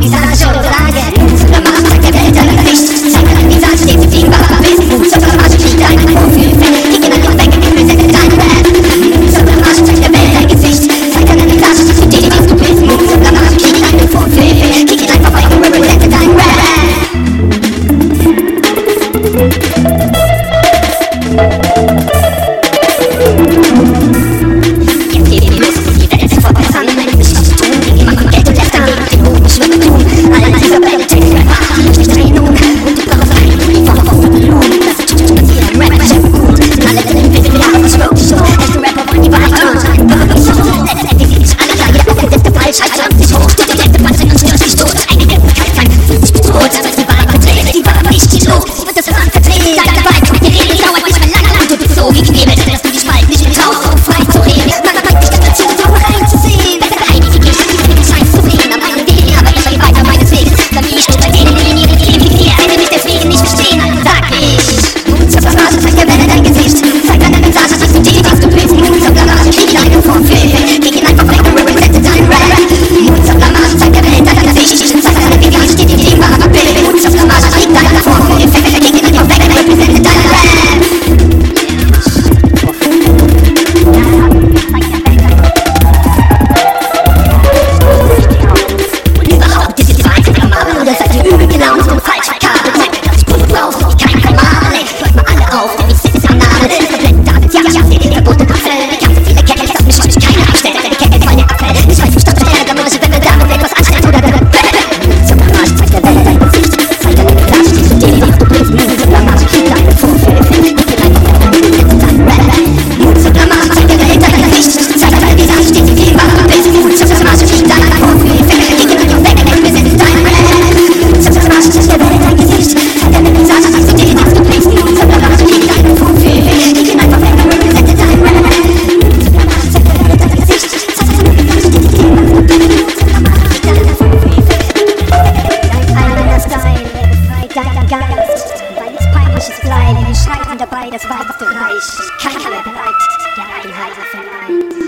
Quizás yo dabei, Reich. Keiner bleibt der Einheit verleiht.